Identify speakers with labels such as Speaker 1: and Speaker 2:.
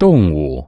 Speaker 1: 动物。